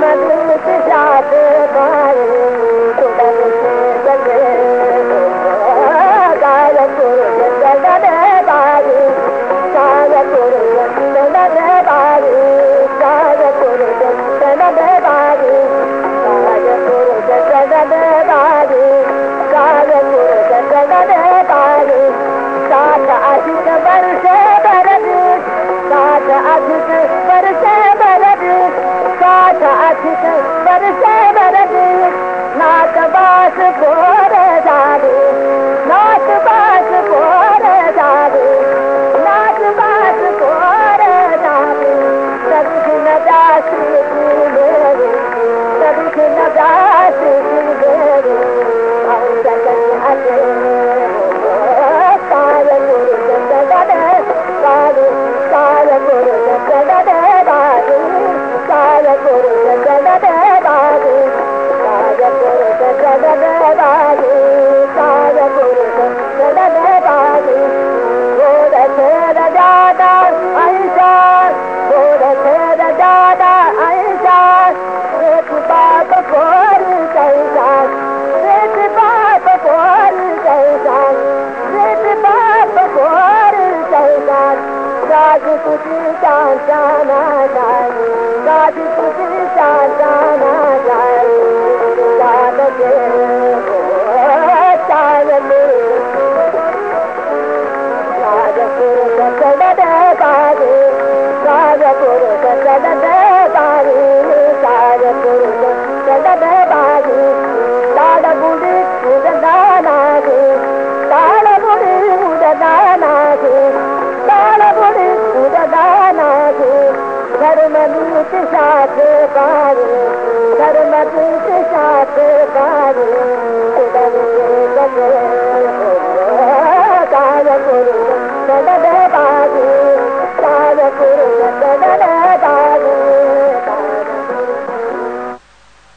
धर्मदूत साथ पाए राज कुछ जान जाना जाए राज कुछ जाना जाए जान के जान राजपुर राजपुर Guru